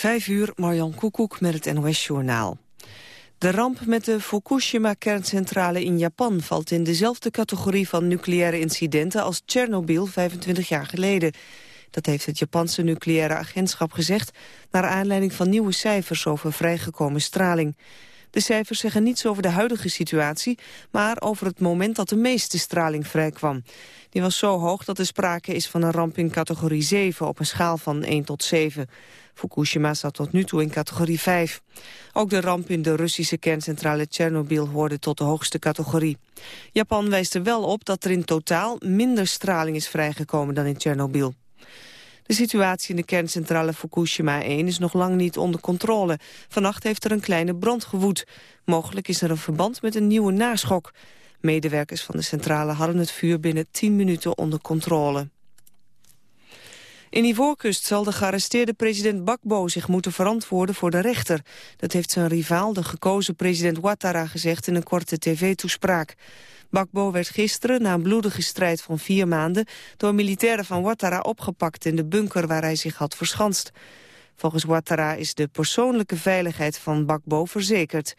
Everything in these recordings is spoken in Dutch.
Vijf uur, Marjan Koekoek met het NOS-journaal. De ramp met de Fukushima-kerncentrale in Japan valt in dezelfde categorie van nucleaire incidenten als Tsjernobyl 25 jaar geleden. Dat heeft het Japanse nucleaire agentschap gezegd... naar aanleiding van nieuwe cijfers over vrijgekomen straling. De cijfers zeggen niets over de huidige situatie... maar over het moment dat de meeste straling vrijkwam. Die was zo hoog dat er sprake is van een ramp in categorie 7... op een schaal van 1 tot 7. Fukushima zat tot nu toe in categorie 5. Ook de ramp in de Russische kerncentrale Tsjernobyl hoorde tot de hoogste categorie. Japan wijst er wel op dat er in totaal minder straling is vrijgekomen dan in Tsjernobyl. De situatie in de kerncentrale Fukushima 1 is nog lang niet onder controle. Vannacht heeft er een kleine brand gewoed. Mogelijk is er een verband met een nieuwe naschok. Medewerkers van de centrale hadden het vuur binnen 10 minuten onder controle. In Ivoorkust zal de gearresteerde president Bakbo zich moeten verantwoorden voor de rechter. Dat heeft zijn rivaal, de gekozen president Ouattara, gezegd in een korte tv-toespraak. Bakbo werd gisteren, na een bloedige strijd van vier maanden... door militairen van Ouattara opgepakt in de bunker waar hij zich had verschanst. Volgens Ouattara is de persoonlijke veiligheid van Bakbo verzekerd.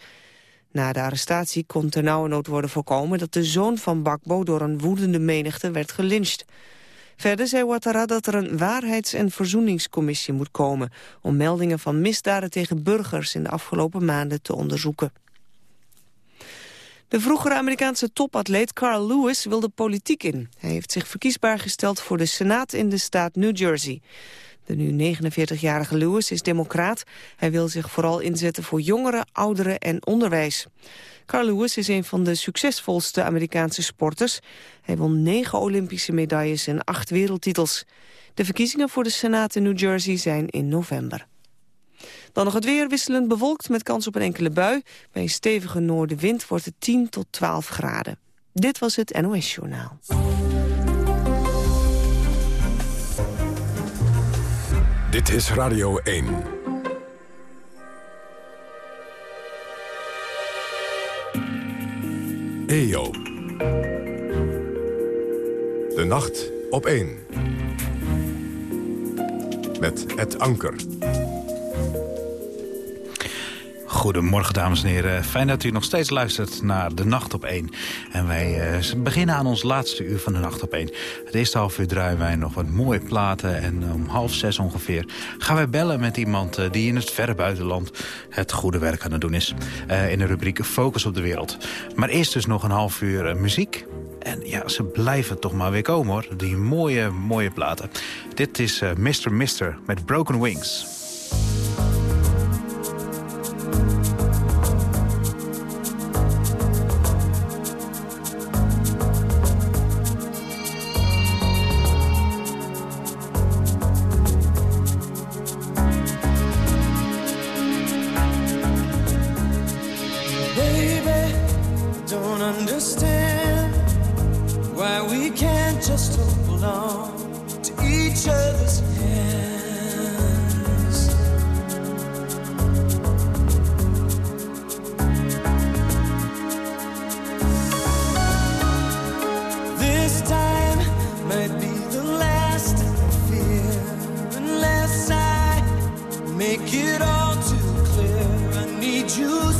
Na de arrestatie kon ternauwernood worden voorkomen... dat de zoon van Bakbo door een woedende menigte werd gelyncht. Verder zei Ouattara dat er een waarheids- en verzoeningscommissie moet komen... om meldingen van misdaden tegen burgers in de afgelopen maanden te onderzoeken. De vroegere Amerikaanse topatleet Carl Lewis wil de politiek in. Hij heeft zich verkiesbaar gesteld voor de Senaat in de staat New Jersey. De nu 49-jarige Lewis is democraat. Hij wil zich vooral inzetten voor jongeren, ouderen en onderwijs. Carl Lewis is een van de succesvolste Amerikaanse sporters. Hij won negen Olympische medailles en acht wereldtitels. De verkiezingen voor de Senaat in New Jersey zijn in november. Dan nog het weer wisselend bewolkt met kans op een enkele bui. Bij een stevige noordenwind wordt het 10 tot 12 graden. Dit was het NOS Journaal. Dit is Radio 1. EO. De nacht op 1. Met het anker. Goedemorgen dames en heren. Fijn dat u nog steeds luistert naar De Nacht op 1. En wij uh, beginnen aan ons laatste uur van De Nacht op 1. Het eerste half uur draaien wij nog wat mooie platen. En om half zes ongeveer gaan wij bellen met iemand uh, die in het verre buitenland het goede werk aan het doen is. Uh, in de rubriek Focus op de Wereld. Maar eerst dus nog een half uur muziek. En ja, ze blijven toch maar weer komen hoor. Die mooie, mooie platen. Dit is Mr. Mister met Broken Wings. make it all too clear. I need you.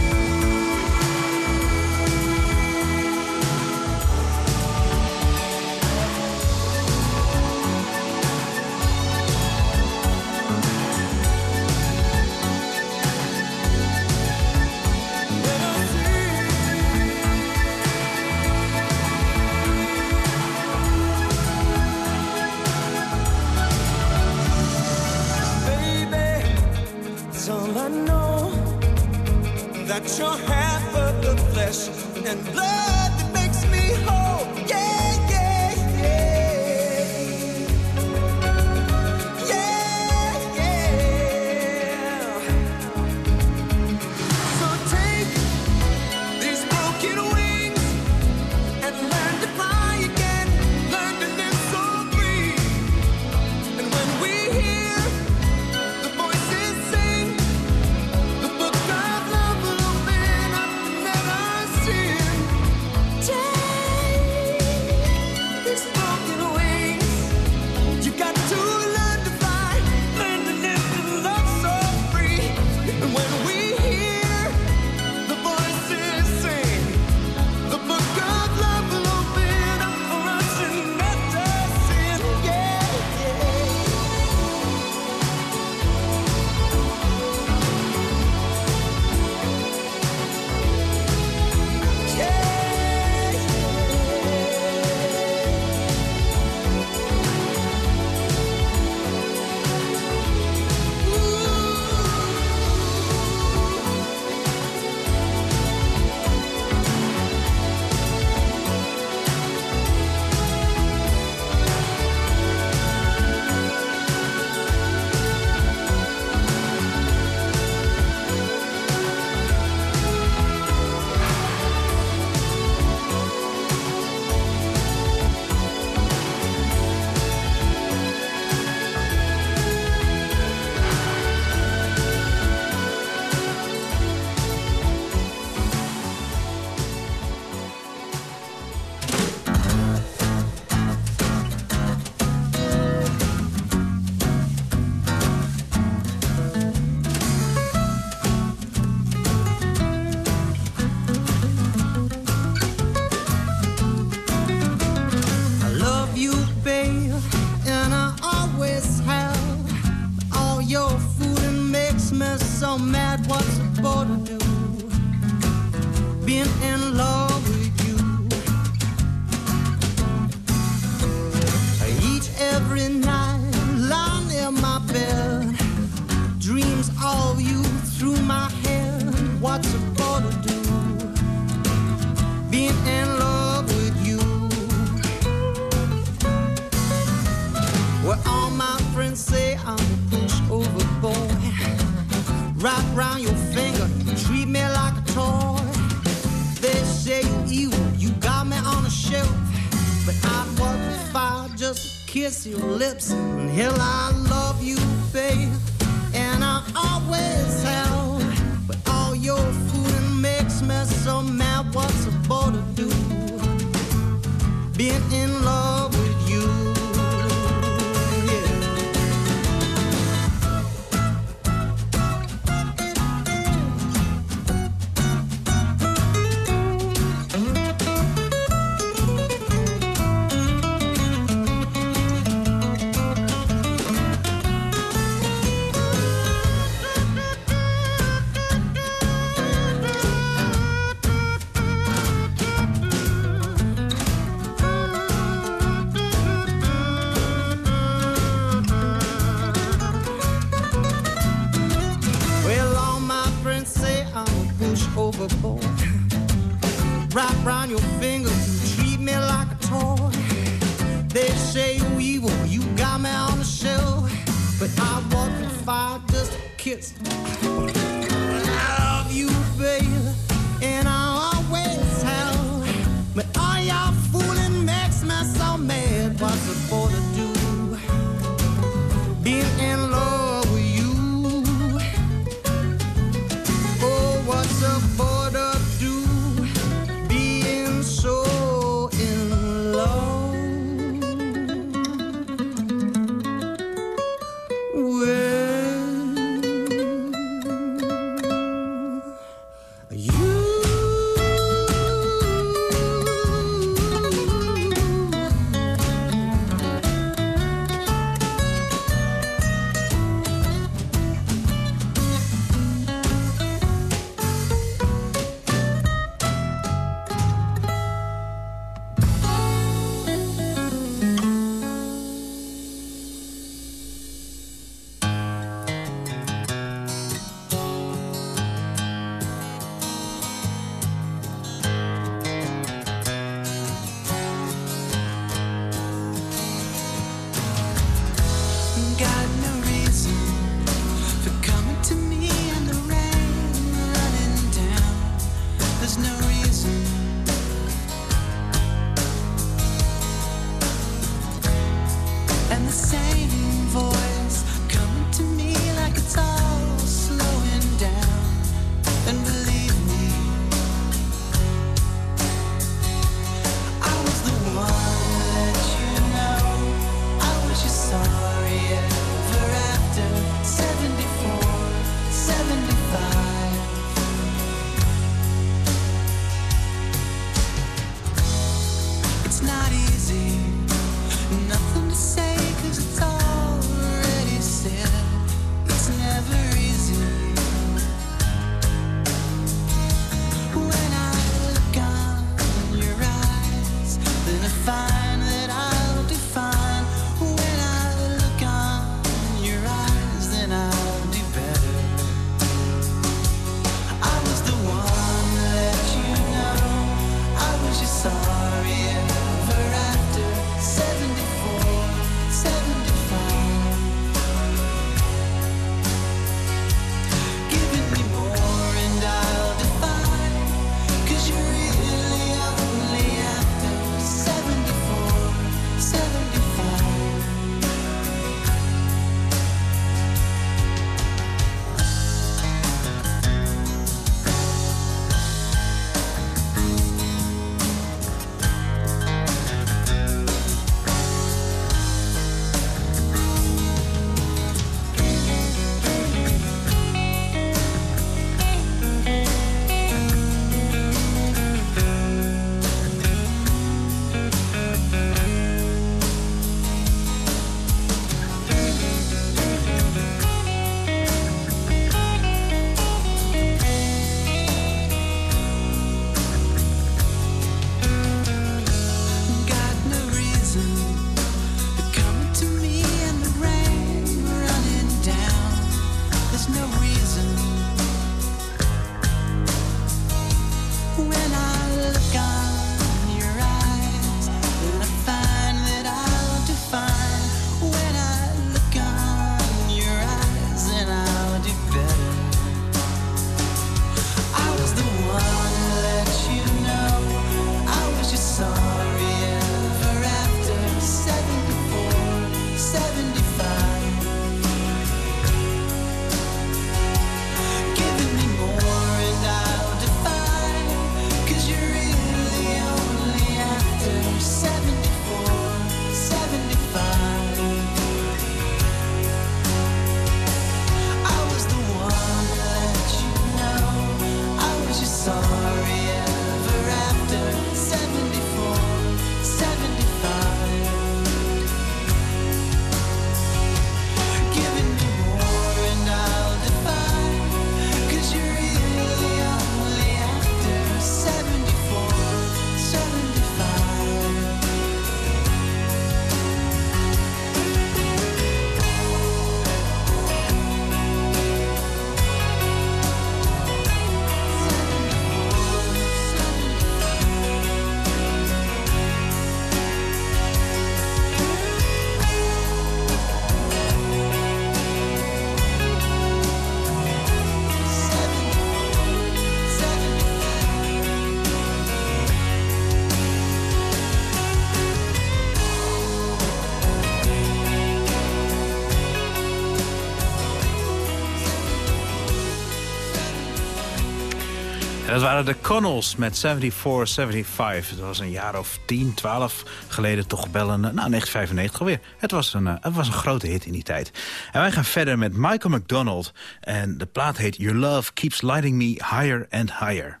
Dat waren de Connells met 7475. Dat was een jaar of 10, 12 geleden toch wel een... Nou, 1995 alweer. Het was, een, eh, het was een grote hit in die tijd. En wij gaan verder met Michael McDonald. En de plaat heet Your Love Keeps Lighting Me Higher and Higher.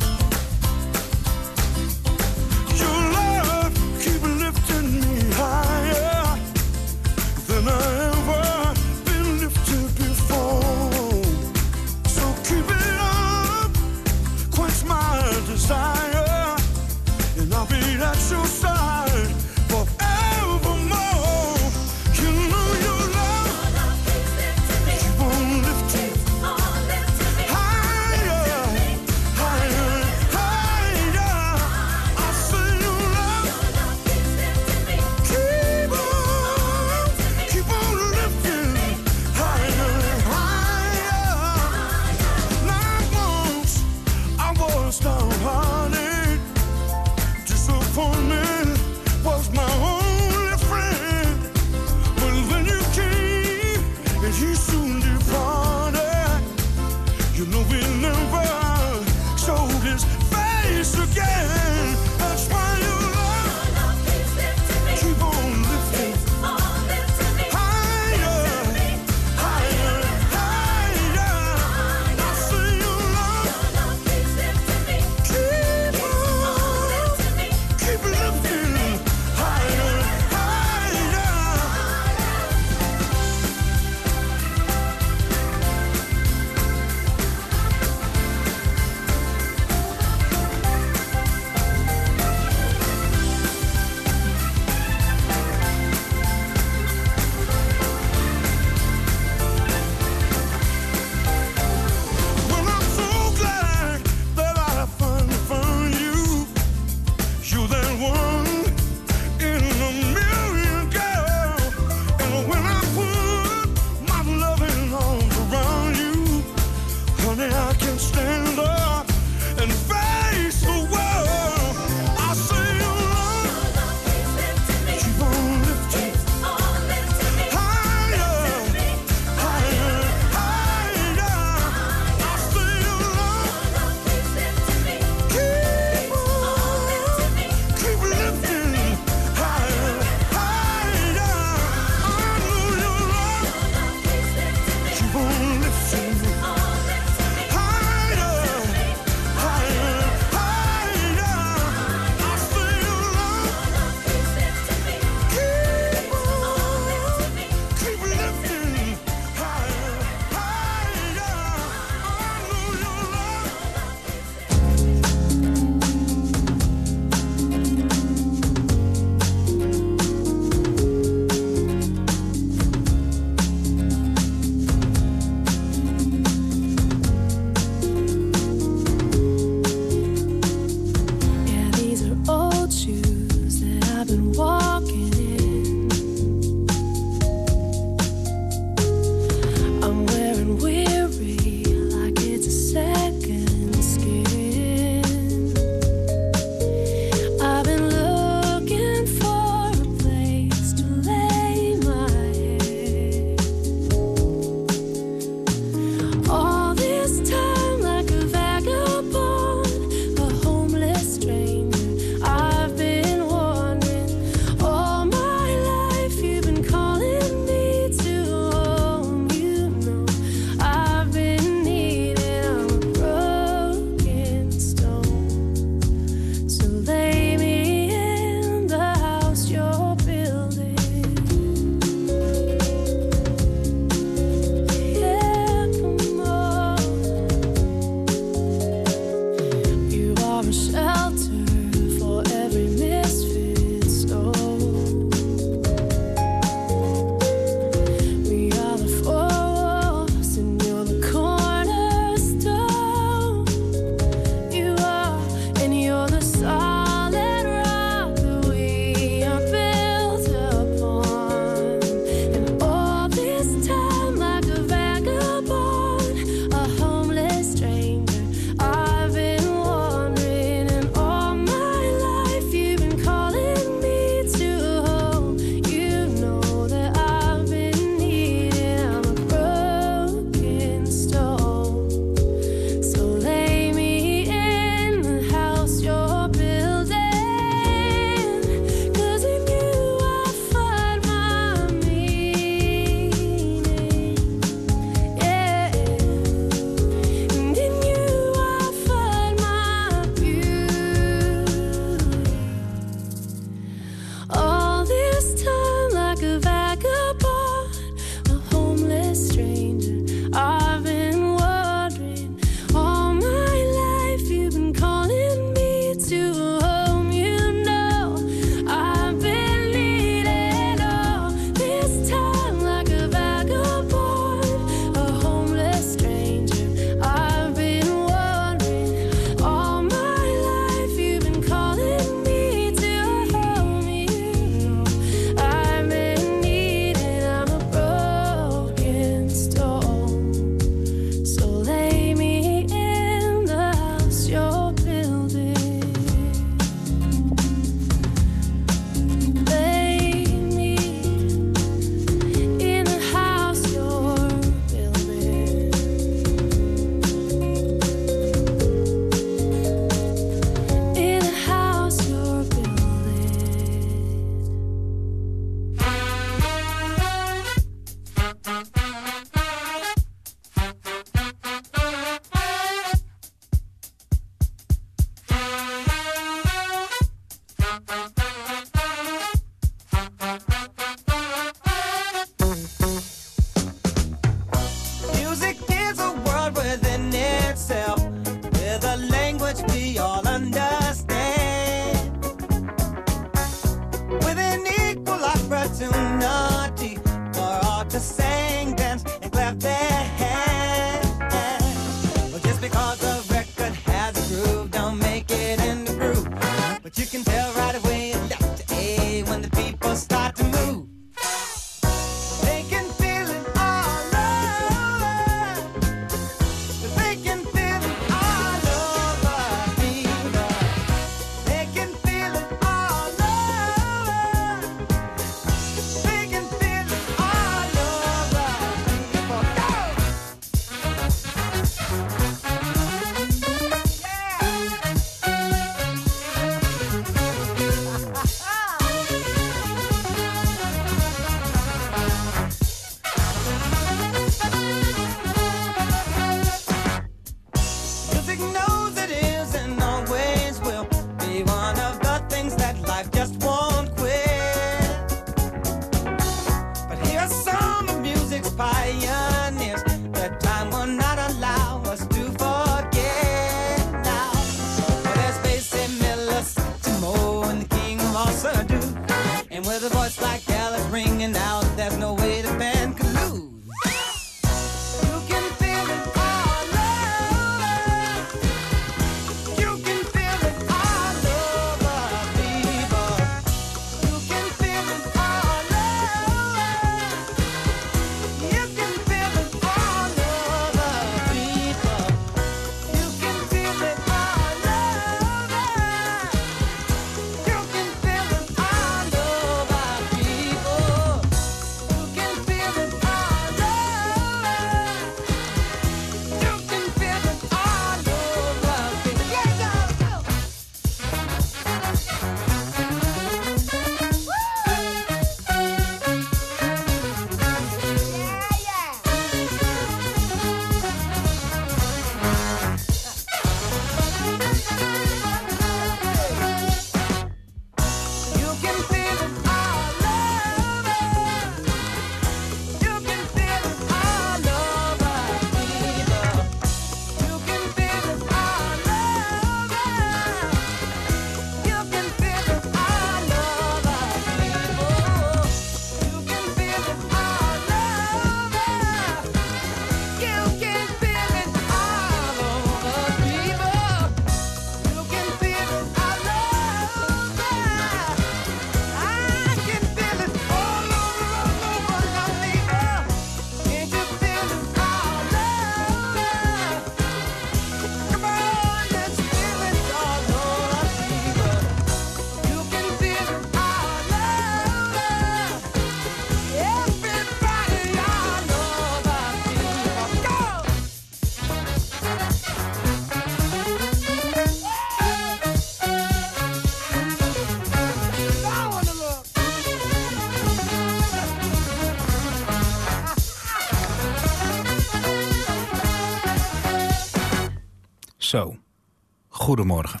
Goedemorgen.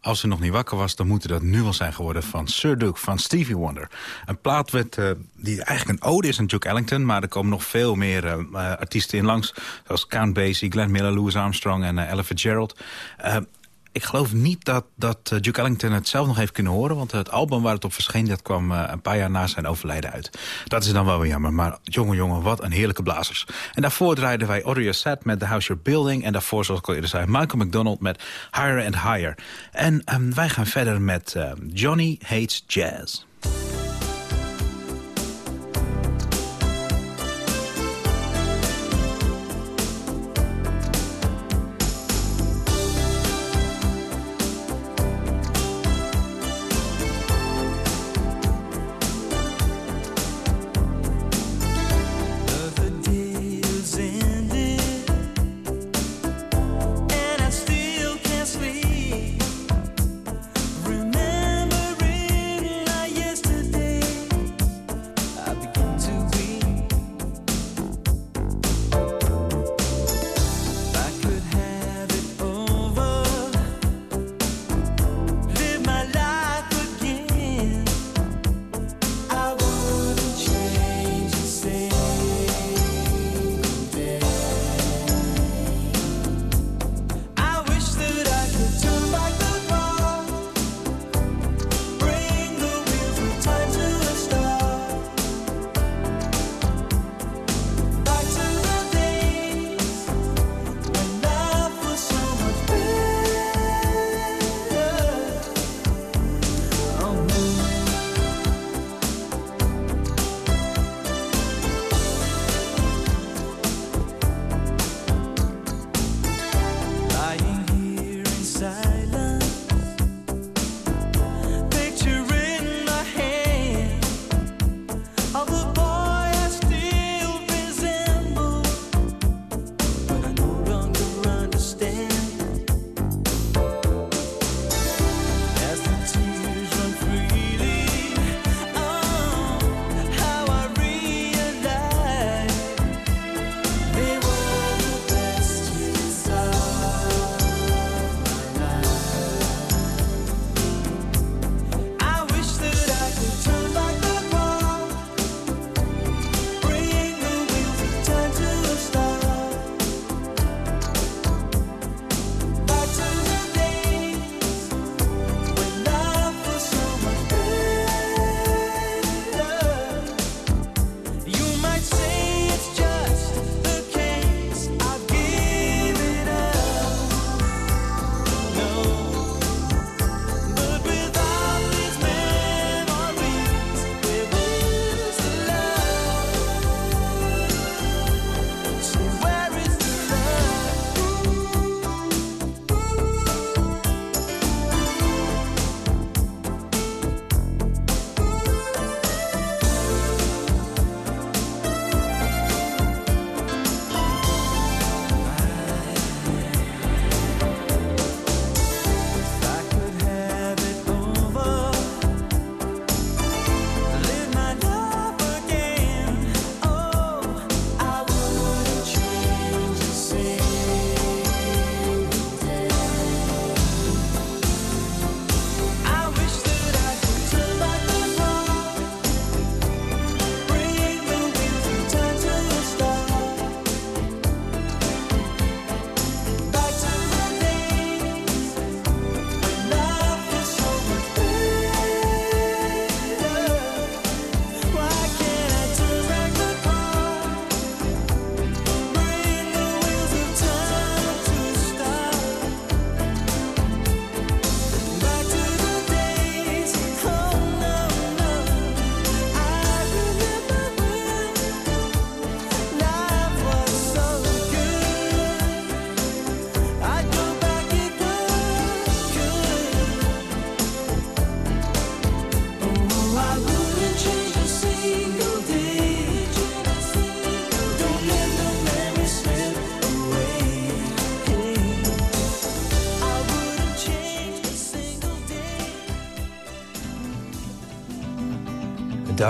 Als u nog niet wakker was, dan moet dat nu wel zijn geworden van Sir Duke van Stevie Wonder. Een plaat werd, uh, die eigenlijk een ode is aan Duke Ellington... maar er komen nog veel meer uh, artiesten in langs... zoals Count Basie, Glenn Miller, Louis Armstrong en uh, Ella Fitzgerald ik geloof niet dat, dat uh, Duke Ellington het zelf nog heeft kunnen horen. Want het album waar het op verscheen, dat kwam uh, een paar jaar na zijn overlijden uit. Dat is dan wel weer jammer. Maar jongen, jongen, wat een heerlijke blazers. En daarvoor draaiden wij Audio Set met The House You're Building. En daarvoor, zoals ik al eerder zei, Michael McDonald met Higher and Higher. En um, wij gaan verder met uh, Johnny Hates Jazz. inside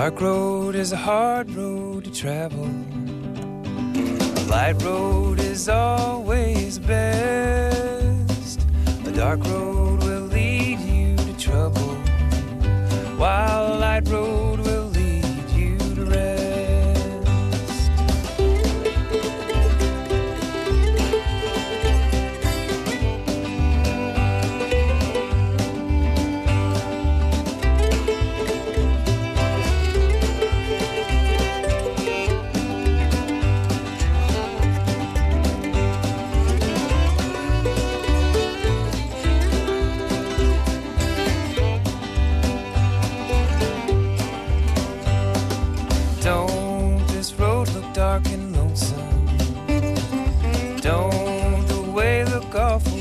dark road is a hard road to travel. A light road is always best. A dark road. Way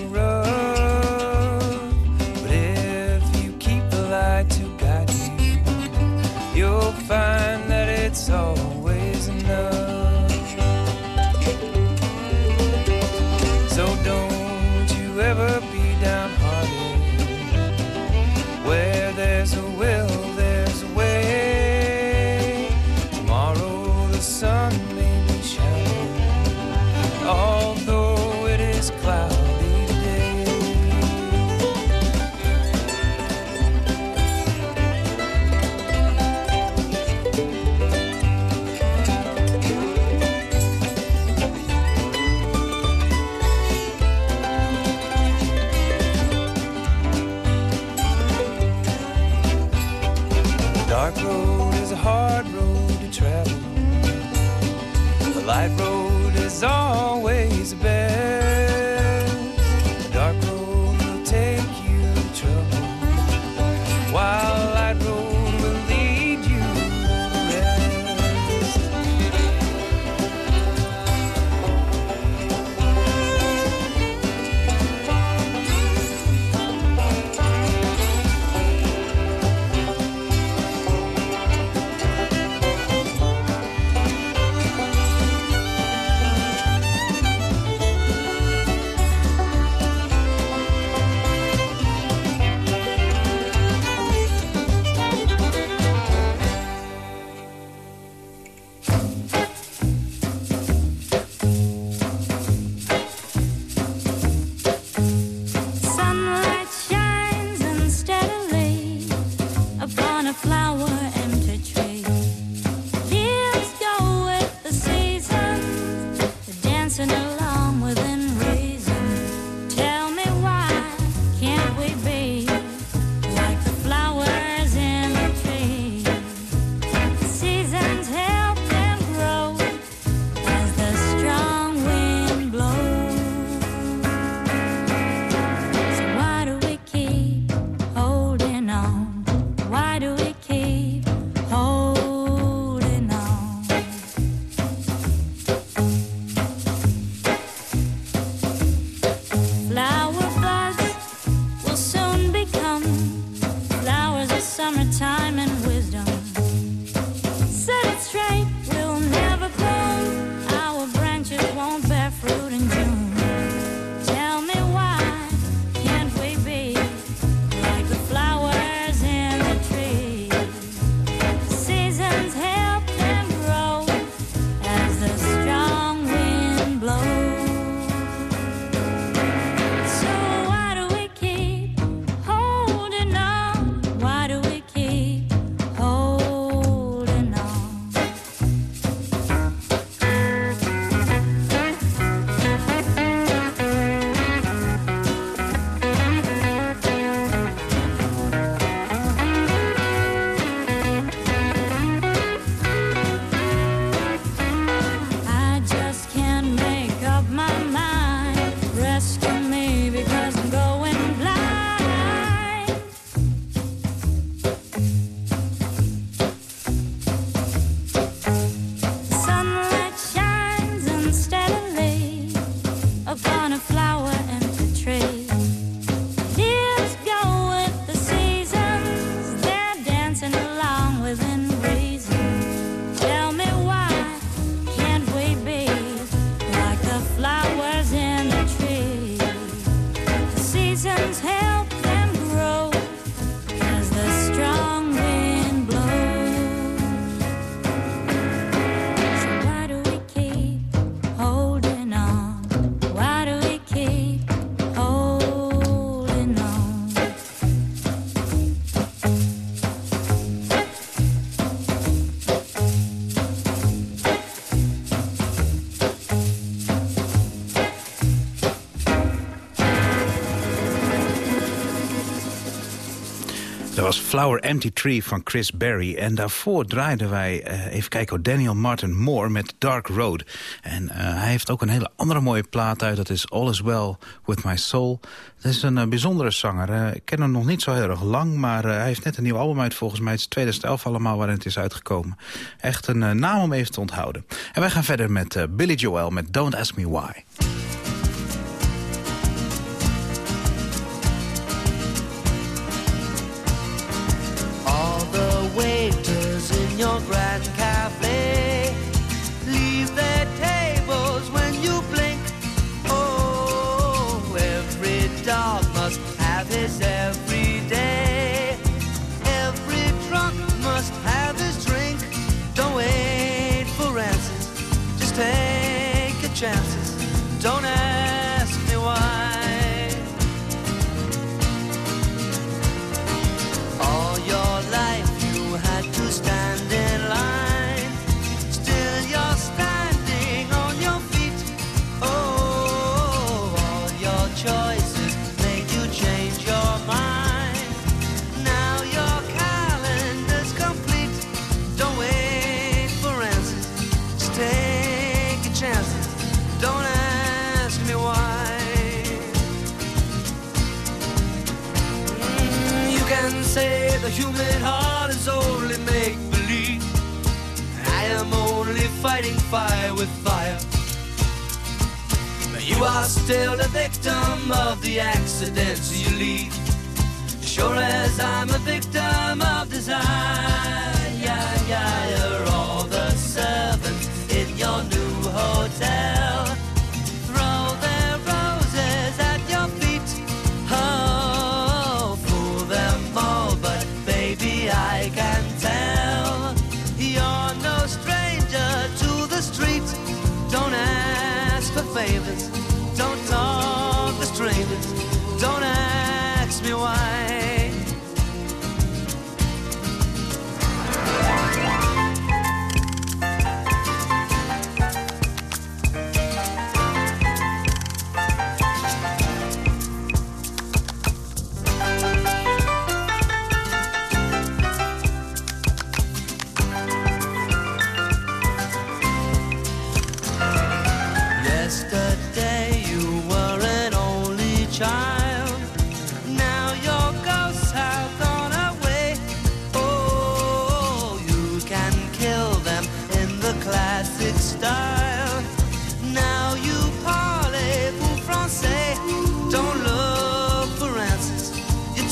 Flower Empty Tree van Chris Berry. En daarvoor draaiden wij, eh, even kijken, Daniel Martin Moore met Dark Road. En eh, hij heeft ook een hele andere mooie plaat uit. Dat is All Is Well With My Soul. Dat is een eh, bijzondere zanger. ik ken hem nog niet zo heel erg lang, maar hij heeft net een nieuw album uit. Volgens mij het is 2011 allemaal waarin het is uitgekomen. Echt een naam om even te onthouden. En wij gaan verder met Billy Joel met Don't Ask Me Why.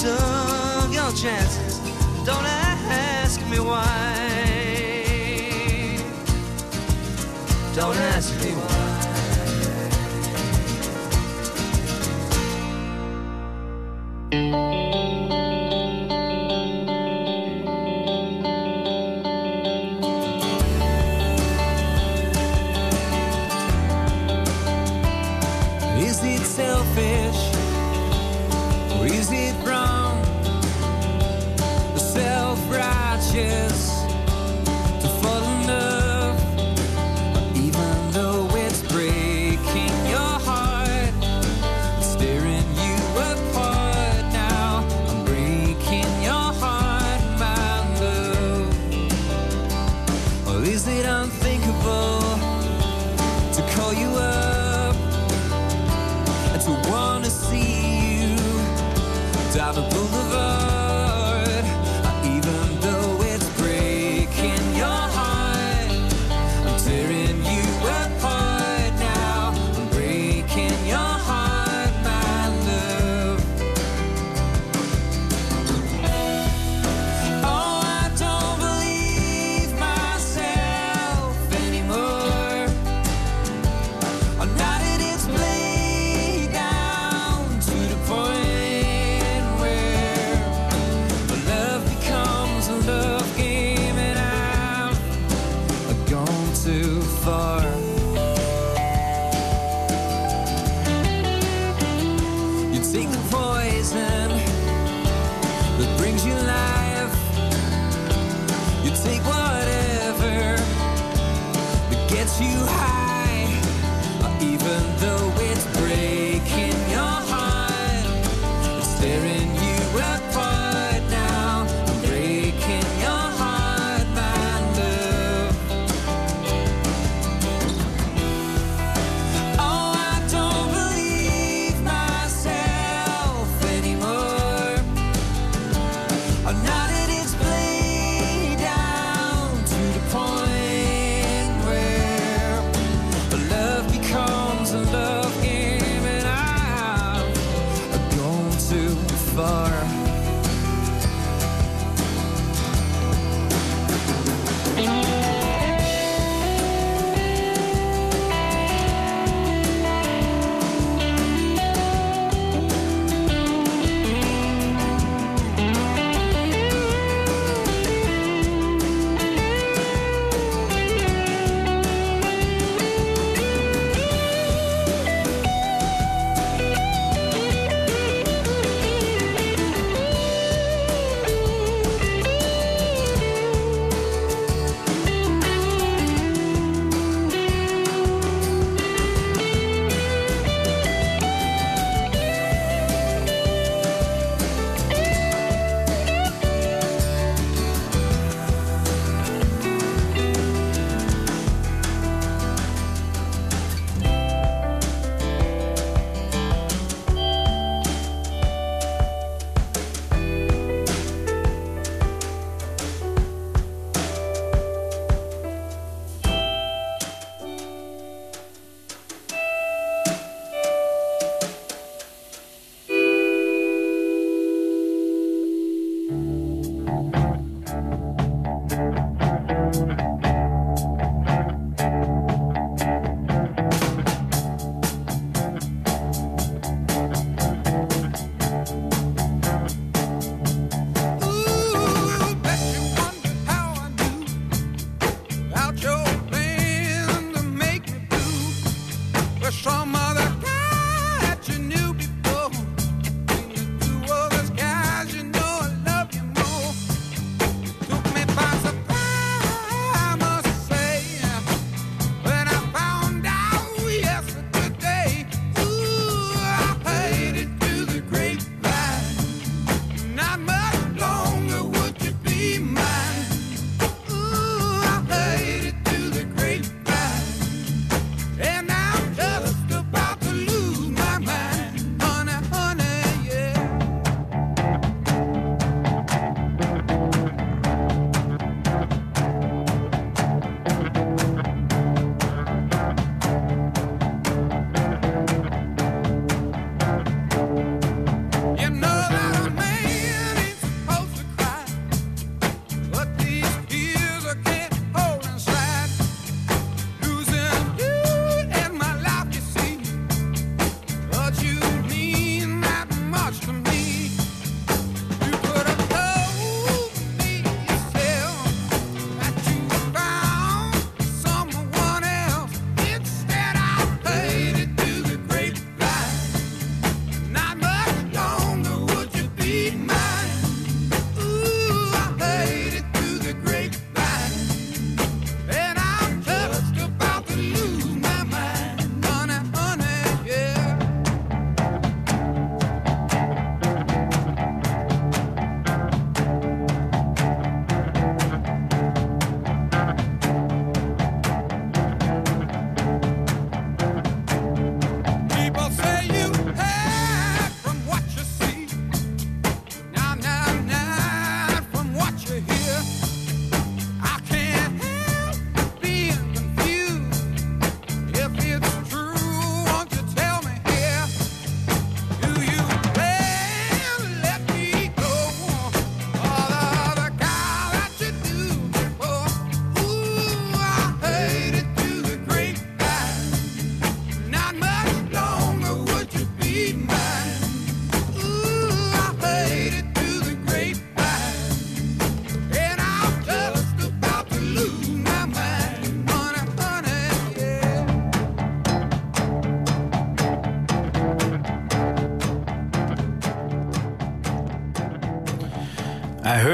took your chances. Don't ask me why. Don't ask me why. you high.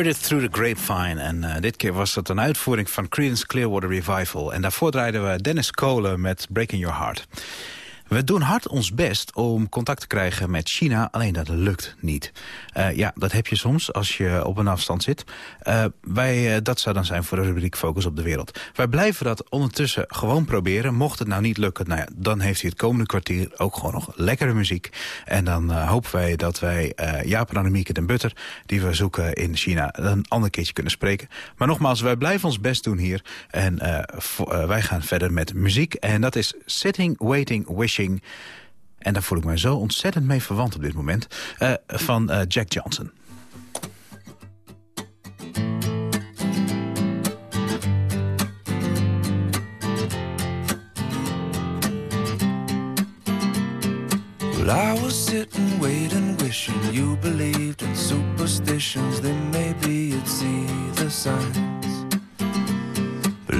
Heard It Through the Grapevine. En uh, dit keer was het een uitvoering van Creedence Clearwater Revival. En daarvoor draaiden we Dennis Kolen met Breaking Your Heart. We doen hard ons best om contact te krijgen met China, alleen dat lukt niet. Uh, ja, dat heb je soms als je op een afstand zit. Uh, wij, uh, dat zou dan zijn voor de rubriek Focus op de Wereld. Wij blijven dat ondertussen gewoon proberen. Mocht het nou niet lukken, nou ja, dan heeft hij het komende kwartier ook gewoon nog lekkere muziek. En dan hopen wij dat wij Jaap en Annemieke Butter, die we zoeken in China, een ander keertje kunnen spreken. Maar nogmaals, wij blijven ons best doen hier. En wij gaan verder met muziek. En dat is Sitting, Waiting, Wishing en daar voel ik mij zo ontzettend mee verwant op dit moment. Uh, van uh, Jack Johnson. Well, I was sitting, waiting, wishing you believed in superstitions. Then maybe see the signs.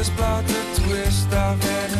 just about to twist. I've had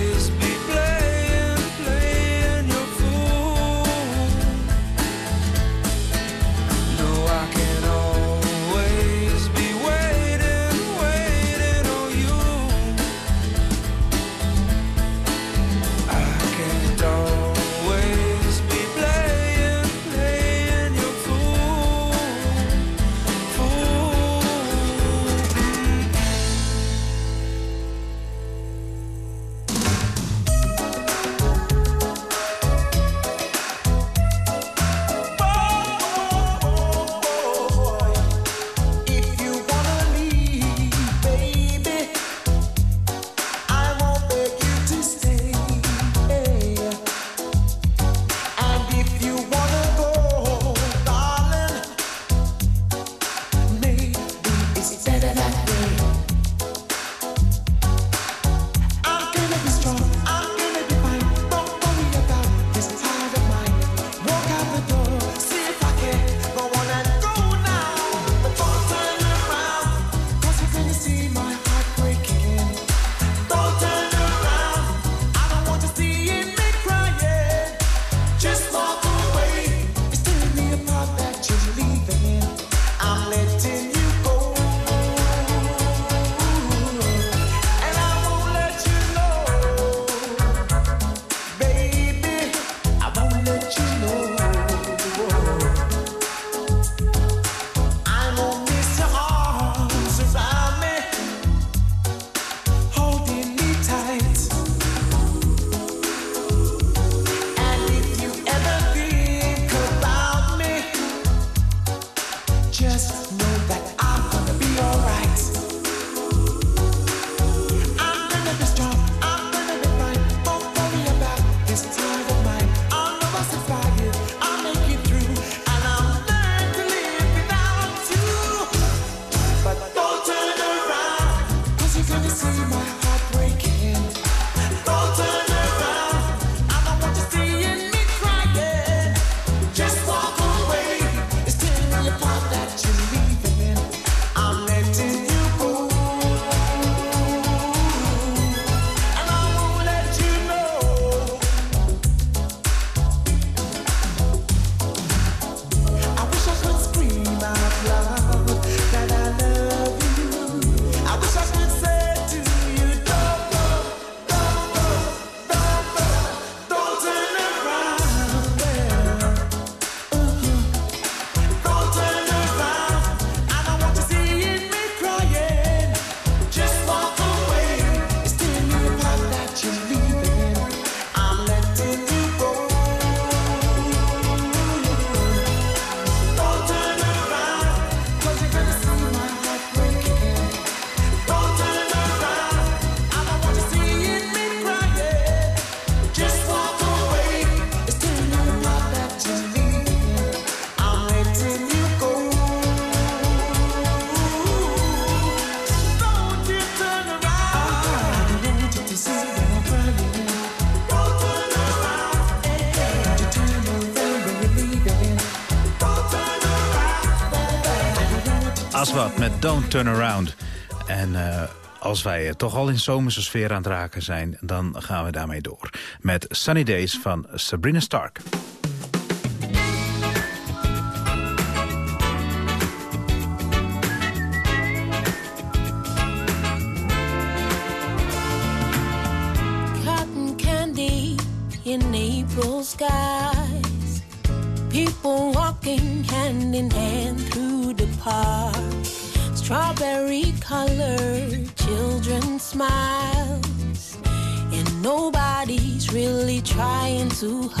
Don't Turn Around. En uh, als wij uh, toch al in zomerse sfeer aan het raken zijn... dan gaan we daarmee door. Met Sunny Days van Sabrina Stark. Too hard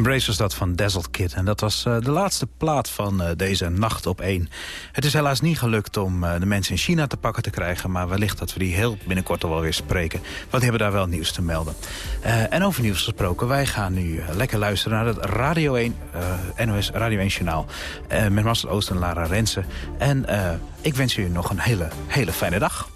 Embrace was dat van Dazzled Kid. En dat was uh, de laatste plaat van uh, deze Nacht op 1. Het is helaas niet gelukt om uh, de mensen in China te pakken te krijgen... maar wellicht dat we die heel binnenkort al wel weer spreken. Want die hebben daar wel nieuws te melden. en over nieuws gesproken, wij gaan nu lekker luisteren... naar het Radio 1, NOS Radio 1 Journaal. met Marcel Oost en Lara Rensen. En ik wens u nog een hele, hele fijne dag.